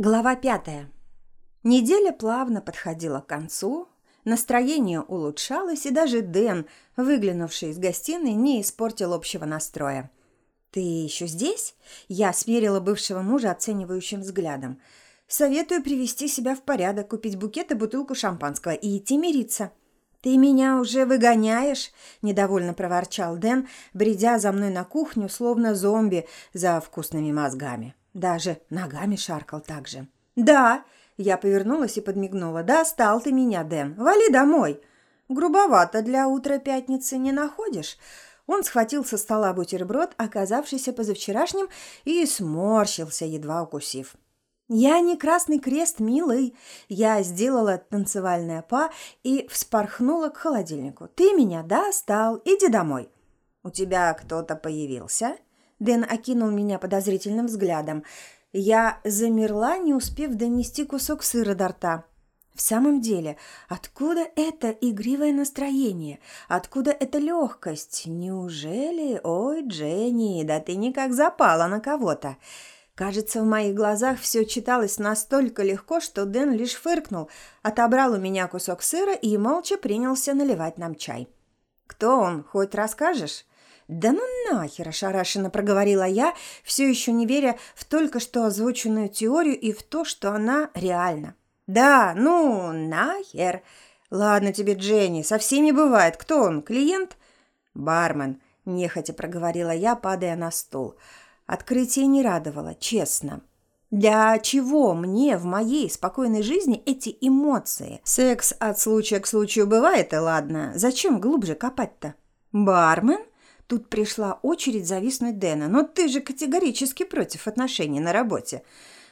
Глава пятая. Неделя плавно подходила к концу, настроение улучшалось, и даже Дэн, выглянувший из гостиной, не испортил общего настроя. «Ты еще здесь?» Я смерила бывшего мужа оценивающим взглядом. «Советую привести себя в порядок, купить букет и бутылку шампанского и идти мириться». «Ты меня уже выгоняешь?» – недовольно проворчал Дэн, бредя за мной на кухню, словно зомби за вкусными мозгами. Даже ногами шаркал так же. «Да!» – я повернулась и подмигнула. «Да, стал ты меня, Дэн. Вали домой!» «Грубовато для утра пятницы не находишь?» Он схватил со стола бутерброд, оказавшийся позавчерашним, и сморщился, едва укусив. «Я не красный крест, милый!» Я сделала танцевальное па и вспорхнула к холодильнику. «Ты меня достал, иди домой!» «У тебя кто-то появился?» Дэн окинул меня подозрительным взглядом. Я замерла, не успев донести кусок сыра до рта. В самом деле, откуда это игривое настроение? Откуда эта легкость? Неужели... Ой, Дженни, да ты никак запала на кого-то. Кажется, в моих глазах все читалось настолько легко, что Дэн лишь фыркнул, отобрал у меня кусок сыра и молча принялся наливать нам чай. «Кто он, хоть расскажешь?» «Да ну нахер!» – ошарашенно проговорила я, все еще не веря в только что озвученную теорию и в то, что она реальна. «Да, ну нахер!» «Ладно тебе, Дженни, со всеми бывает. Кто он, клиент?» «Бармен», – нехотя проговорила я, падая на стул. Открытие не радовало, честно. Для чего мне в моей спокойной жизни эти эмоции? Секс от случая к случаю бывает, и ладно. Зачем глубже копать-то? Бармен? Тут пришла очередь зависнуть Дэна. «Но ты же категорически против отношений на работе».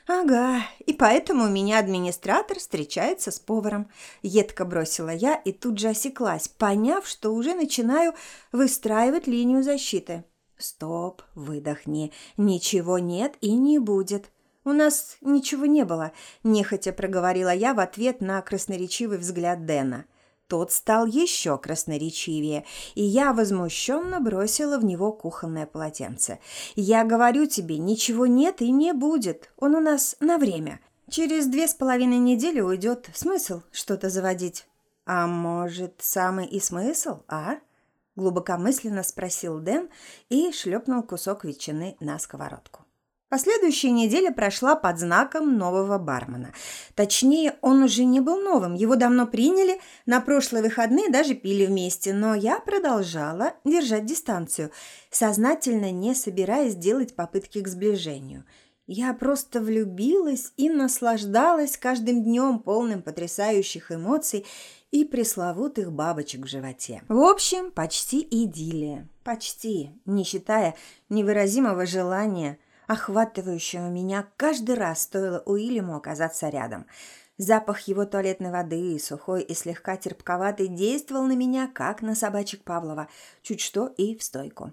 «Ага, и поэтому меня администратор встречается с поваром». Едко бросила я и тут же осеклась, поняв, что уже начинаю выстраивать линию защиты. «Стоп, выдохни. Ничего нет и не будет». «У нас ничего не было», – нехотя проговорила я в ответ на красноречивый взгляд Дэна. Тот стал еще красноречивее, и я возмущенно бросила в него кухонное полотенце. «Я говорю тебе, ничего нет и не будет. Он у нас на время. Через две с половиной недели уйдет. Смысл что-то заводить?» «А может, самый и смысл, а?» Глубокомысленно спросил Дэн и шлепнул кусок ветчины на сковородку. Последующая неделя прошла под знаком нового бармена. Точнее, он уже не был новым, его давно приняли, на прошлые выходные даже пили вместе, но я продолжала держать дистанцию, сознательно не собираясь делать попытки к сближению. Я просто влюбилась и наслаждалась каждым днем полным потрясающих эмоций и пресловутых бабочек в животе. В общем, почти идиллия. Почти, не считая невыразимого желания – охватывающего меня каждый раз стоило Уильяму оказаться рядом. Запах его туалетной воды, сухой и слегка терпковатый, действовал на меня, как на собачек Павлова, чуть что и в стойку.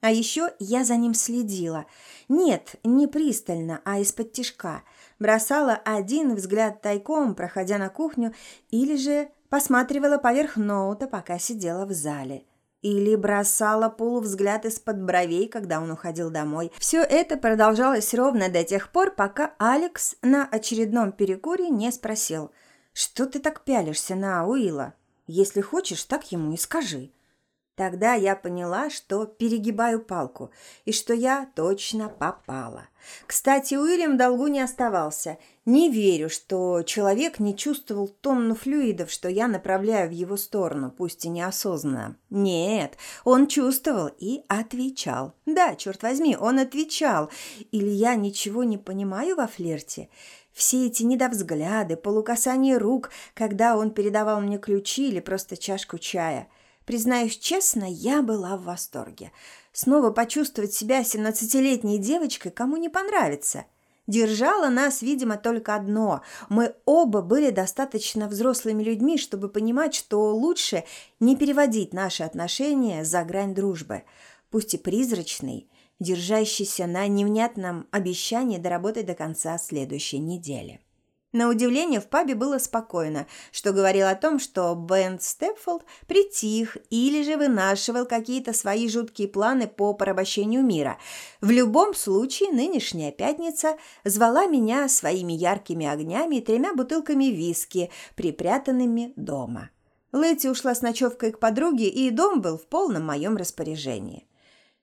А еще я за ним следила. Нет, не пристально, а из-под тишка. Бросала один взгляд тайком, проходя на кухню, или же посматривала поверх ноута, пока сидела в зале – или бросала полувзгляд из-под бровей, когда он уходил домой. Все это продолжалось ровно до тех пор, пока Алекс на очередном перекуре не спросил, «Что ты так пялишься на Уилла? Если хочешь, так ему и скажи». Тогда я поняла, что перегибаю палку и что я точно попала. Кстати, Уильям долгу не оставался. Не верю, что человек не чувствовал тонну флюидов, что я направляю в его сторону, пусть и неосознанно. Нет, он чувствовал и отвечал. Да, черт возьми, он отвечал. Или я ничего не понимаю во флирте? Все эти недовзгляды, полукасания рук, когда он передавал мне ключи или просто чашку чая – Признаюсь честно, я была в восторге. Снова почувствовать себя семнадцатилетней девочкой кому не понравится. Держало нас, видимо, только одно. Мы оба были достаточно взрослыми людьми, чтобы понимать, что лучше не переводить наши отношения за грань дружбы, пусть и призрачной, держащейся на невнятном обещании доработать до конца следующей недели. На удивление, в пабе было спокойно, что говорило о том, что Бен Степфолд притих или же вынашивал какие-то свои жуткие планы по порабощению мира. В любом случае, нынешняя пятница звала меня своими яркими огнями и тремя бутылками виски, припрятанными дома. Лэти ушла с ночевкой к подруге, и дом был в полном моем распоряжении.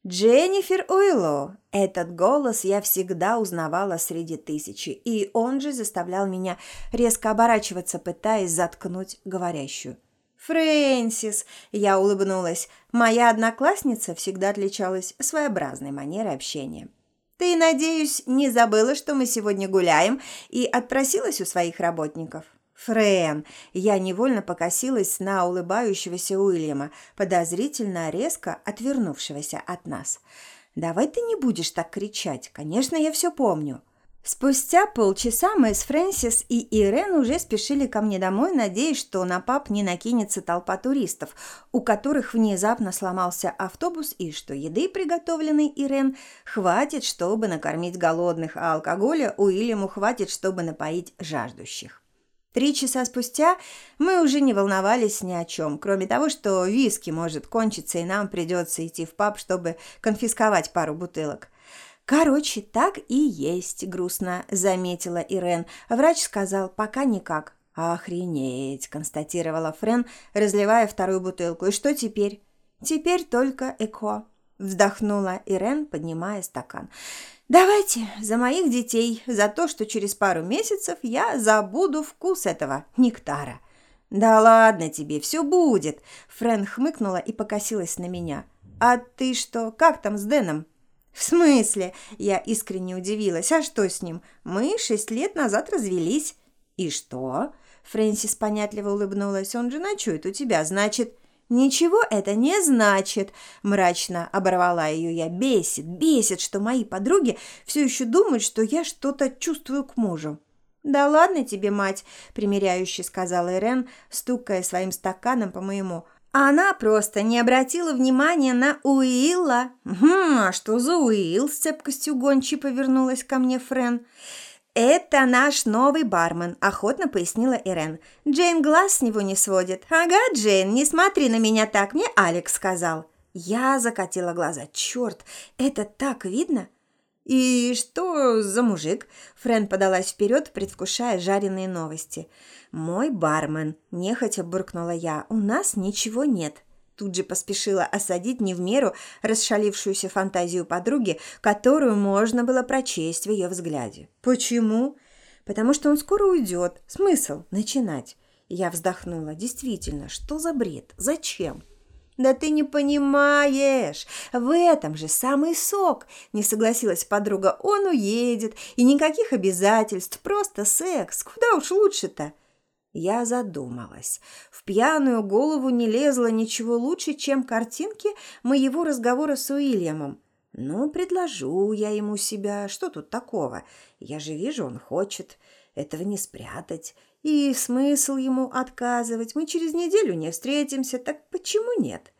Дженнифер Уилло. Этот голос я всегда узнавала среди тысячи, и он же заставлял меня резко оборачиваться, пытаясь заткнуть говорящую. «Фрэнсис!» – я улыбнулась. Моя одноклассница всегда отличалась своеобразной манерой общения. «Ты, надеюсь, не забыла, что мы сегодня гуляем, и отпросилась у своих работников?» Френ, я невольно покосилась на улыбающегося Уильяма, подозрительно резко отвернувшегося от нас. «Давай ты не будешь так кричать. Конечно, я все помню». Спустя полчаса мы с Фрэнсис и Ирен уже спешили ко мне домой, надеясь, что на пап не накинется толпа туристов, у которых внезапно сломался автобус и что еды, приготовленной Ирен, хватит, чтобы накормить голодных, а алкоголя Уильяму хватит, чтобы напоить жаждущих. Три часа спустя мы уже не волновались ни о чем, кроме того, что виски может кончиться, и нам придется идти в паб, чтобы конфисковать пару бутылок. «Короче, так и есть», – грустно заметила Ирен. Врач сказал, пока никак. «Охренеть», – констатировала Френ, разливая вторую бутылку. «И что теперь?» «Теперь только ЭКО», – вздохнула Ирен, поднимая стакан. Давайте за моих детей, за то, что через пару месяцев я забуду вкус этого нектара. Да ладно тебе, все будет. Френ хмыкнула и покосилась на меня. А ты что, как там с Дэном? В смысле? Я искренне удивилась. А что с ним? Мы шесть лет назад развелись. И что? Фрэнсис понятливо улыбнулась. Он же ночует у тебя, значит... «Ничего это не значит», – мрачно оборвала ее я. «Бесит, бесит, что мои подруги все еще думают, что я что-то чувствую к мужу». «Да ладно тебе, мать», – примиряюще сказала Ирен, стукая своим стаканом по моему. Она просто не обратила внимания на Уилла. «Хм, а что за Уилл?» – с цепкостью гончей повернулась ко мне Френ. «Это наш новый бармен», – охотно пояснила Ирен. «Джейн глаз с него не сводит». «Ага, Джейн, не смотри на меня так, мне Алекс сказал». Я закатила глаза. «Черт, это так видно!» «И что за мужик?» Френ подалась вперед, предвкушая жареные новости. «Мой бармен», – нехотя буркнула я. «У нас ничего нет». Тут же поспешила осадить не в меру расшалившуюся фантазию подруги, которую можно было прочесть в ее взгляде. «Почему?» «Потому что он скоро уйдет. Смысл начинать?» Я вздохнула. «Действительно, что за бред? Зачем?» «Да ты не понимаешь! В этом же самый сок!» – не согласилась подруга. «Он уедет, и никаких обязательств, просто секс. Куда уж лучше-то?» Я задумалась. В пьяную голову не лезло ничего лучше, чем картинки моего разговора с Уильямом. Ну, предложу я ему себя. Что тут такого? Я же вижу, он хочет. Этого не спрятать. И смысл ему отказывать. Мы через неделю не встретимся, так почему нет?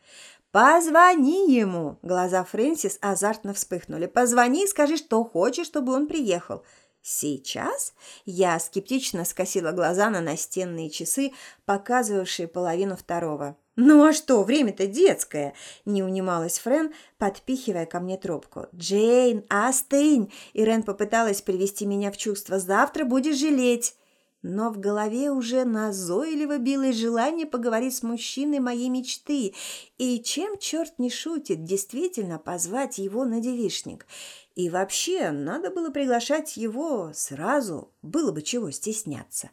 «Позвони ему!» Глаза Фрэнсис азартно вспыхнули. «Позвони и скажи, что хочешь, чтобы он приехал. Сейчас я скептично скосила глаза на настенные часы, показывавшие половину второго. «Ну а что, время-то детское!» – не унималась Френ, подпихивая ко мне трубку. «Джейн, остынь!» – Ирен попыталась привести меня в чувство. «Завтра будешь жалеть!» Но в голове уже назойливо билось желание поговорить с мужчиной моей мечты. И чем черт не шутит, действительно позвать его на девишник – и вообще, надо было приглашать его сразу, было бы чего стесняться.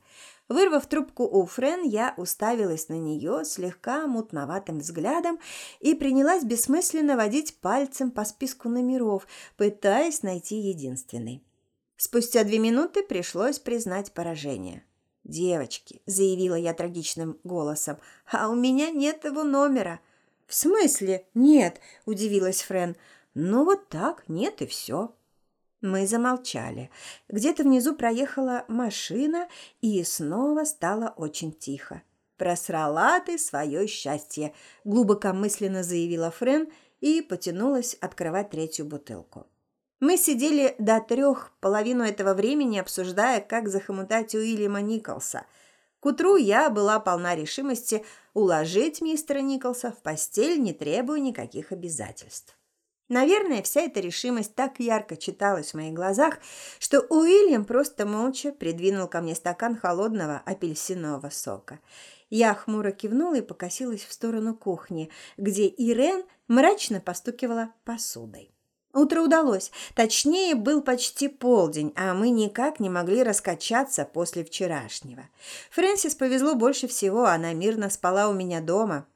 Вырвав трубку у Френ, я уставилась на нее слегка мутноватым взглядом и принялась бессмысленно водить пальцем по списку номеров, пытаясь найти единственный. Спустя две минуты пришлось признать поражение. «Девочки», — заявила я трагичным голосом, — «а у меня нет его номера». «В смысле? Нет», — удивилась Френ. Ну вот так, нет и все. Мы замолчали. Где-то внизу проехала машина, и снова стало очень тихо. «Просрала ты свое счастье», – глубокомысленно заявила Френ и потянулась открывать третью бутылку. Мы сидели до трех, половину этого времени обсуждая, как захомутать Уильяма Николса. К утру я была полна решимости уложить мистера Николса в постель, не требуя никаких обязательств. Наверное, вся эта решимость так ярко читалась в моих глазах, что Уильям просто молча придвинул ко мне стакан холодного апельсинового сока. Я хмуро кивнула и покосилась в сторону кухни, где Ирен мрачно постукивала посудой. Утро удалось. Точнее, был почти полдень, а мы никак не могли раскачаться после вчерашнего. Фрэнсис повезло больше всего, она мирно спала у меня дома.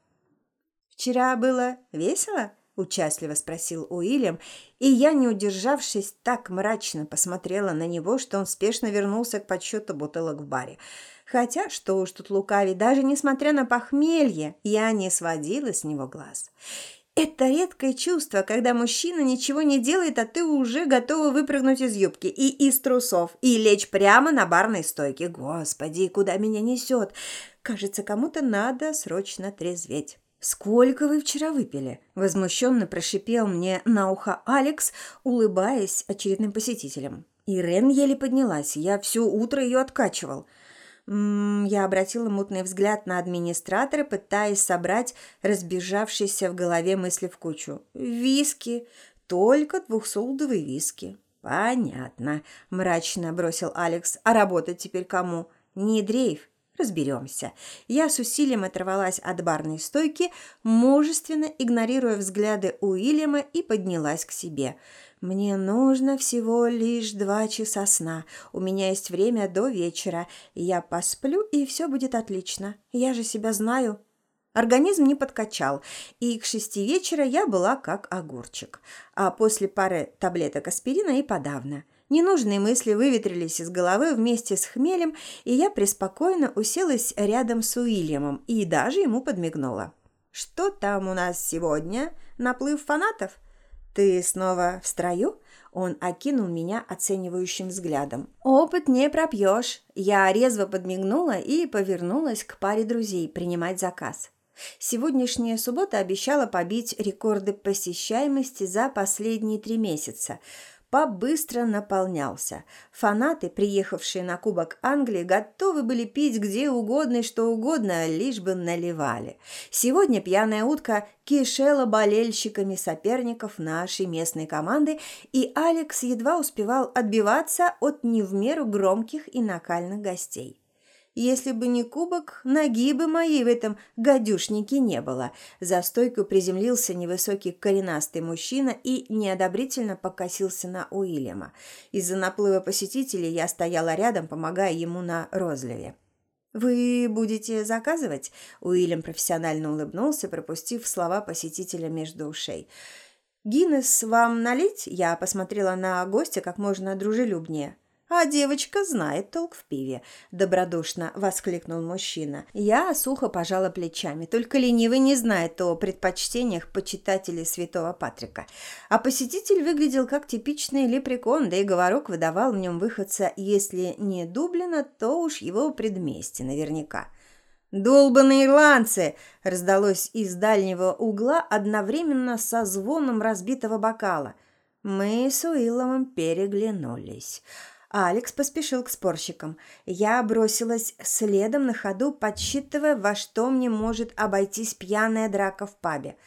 «Вчера было весело?» – участливо спросил Уильям, и я, не удержавшись, так мрачно посмотрела на него, что он спешно вернулся к подсчету бутылок в баре. Хотя, что уж тут лукавить, даже несмотря на похмелье, я не сводила с него глаз. Это редкое чувство, когда мужчина ничего не делает, а ты уже готова выпрыгнуть из юбки и из трусов и лечь прямо на барной стойке. Господи, куда меня несет? Кажется, кому-то надо срочно трезветь. «Сколько вы вчера выпили?» – возмущенно прошипел мне на ухо Алекс, улыбаясь очередным посетителям. Ирен еле поднялась, я все утро ее откачивал – я обратила мутный взгляд на администратора, пытаясь собрать разбежавшиеся в голове мысли в кучу. «Виски. Только двухсолдовые виски». «Понятно», – мрачно бросил Алекс. «А работать теперь кому? Не дрейф. Разберемся. Я с усилием оторвалась от барной стойки, мужественно игнорируя взгляды Уильяма и поднялась к себе – мне нужно всего лишь два часа сна. У меня есть время до вечера. Я посплю, и все будет отлично. Я же себя знаю. Организм не подкачал, и к шести вечера я была как огурчик. А после пары таблеток аспирина и подавно. Ненужные мысли выветрились из головы вместе с хмелем, и я преспокойно уселась рядом с Уильямом и даже ему подмигнула. «Что там у нас сегодня? Наплыв фанатов?» «Ты снова в строю?» Он окинул меня оценивающим взглядом. «Опыт не пропьешь». Я резво подмигнула и повернулась к паре друзей принимать заказ. Сегодняшняя суббота обещала побить рекорды посещаемости за последние три месяца – паб быстро наполнялся. Фанаты, приехавшие на Кубок Англии, готовы были пить где угодно и что угодно, лишь бы наливали. Сегодня пьяная утка кишела болельщиками соперников нашей местной команды, и Алекс едва успевал отбиваться от не в меру громких и накальных гостей. Если бы не кубок, ноги бы моей в этом гадюшнике не было. За стойку приземлился невысокий коренастый мужчина и неодобрительно покосился на Уильяма. Из-за наплыва посетителей я стояла рядом, помогая ему на розливе. «Вы будете заказывать?» Уильям профессионально улыбнулся, пропустив слова посетителя между ушей. «Гиннес вам налить?» Я посмотрела на гостя как можно дружелюбнее. «А девочка знает толк в пиве», – добродушно воскликнул мужчина. Я сухо пожала плечами, только ленивый не знает о предпочтениях почитателей святого Патрика. А посетитель выглядел как типичный лепрекон, да и говорок выдавал в нем выходца, если не Дублина, то уж его предместье наверняка. «Долбаные ирландцы!» – раздалось из дальнего угла одновременно со звоном разбитого бокала. Мы с Уилломом переглянулись – Алекс поспешил к спорщикам. Я бросилась следом на ходу, подсчитывая, во что мне может обойтись пьяная драка в пабе.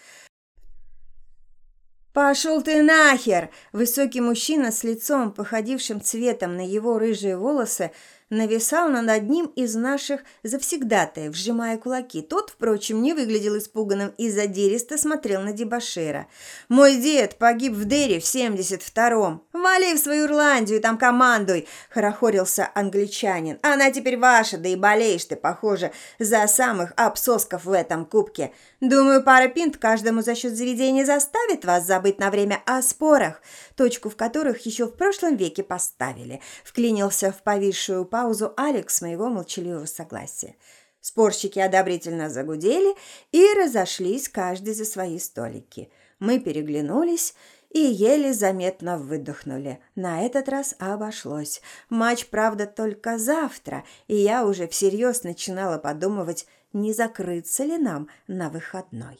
«Пошел ты нахер!» Высокий мужчина с лицом, походившим цветом на его рыжие волосы, нависал над одним из наших завсегдатаев, сжимая кулаки. Тот, впрочем, не выглядел испуганным и задиристо смотрел на дебошира. «Мой дед погиб в Дерри в 72-м. Вали в свою Ирландию, там командуй!» – хорохорился англичанин. «Она теперь ваша, да и болеешь ты, похоже, за самых обсосков в этом кубке. Думаю, пара пинт каждому за счет заведения заставит вас забыть на время о спорах, точку в которых еще в прошлом веке поставили», – вклинился в повисшую паузу паузу Алекс моего молчаливого согласия. Спорщики одобрительно загудели и разошлись каждый за свои столики. Мы переглянулись и еле заметно выдохнули. На этот раз обошлось. Матч, правда, только завтра, и я уже всерьез начинала подумывать, не закрыться ли нам на выходной.